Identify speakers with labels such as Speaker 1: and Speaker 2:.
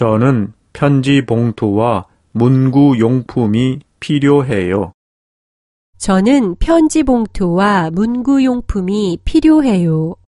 Speaker 1: 저는 편지 봉투와 문구 용품이 필요해요.
Speaker 2: 저는 편지 봉투와 문구 용품이 필요해요.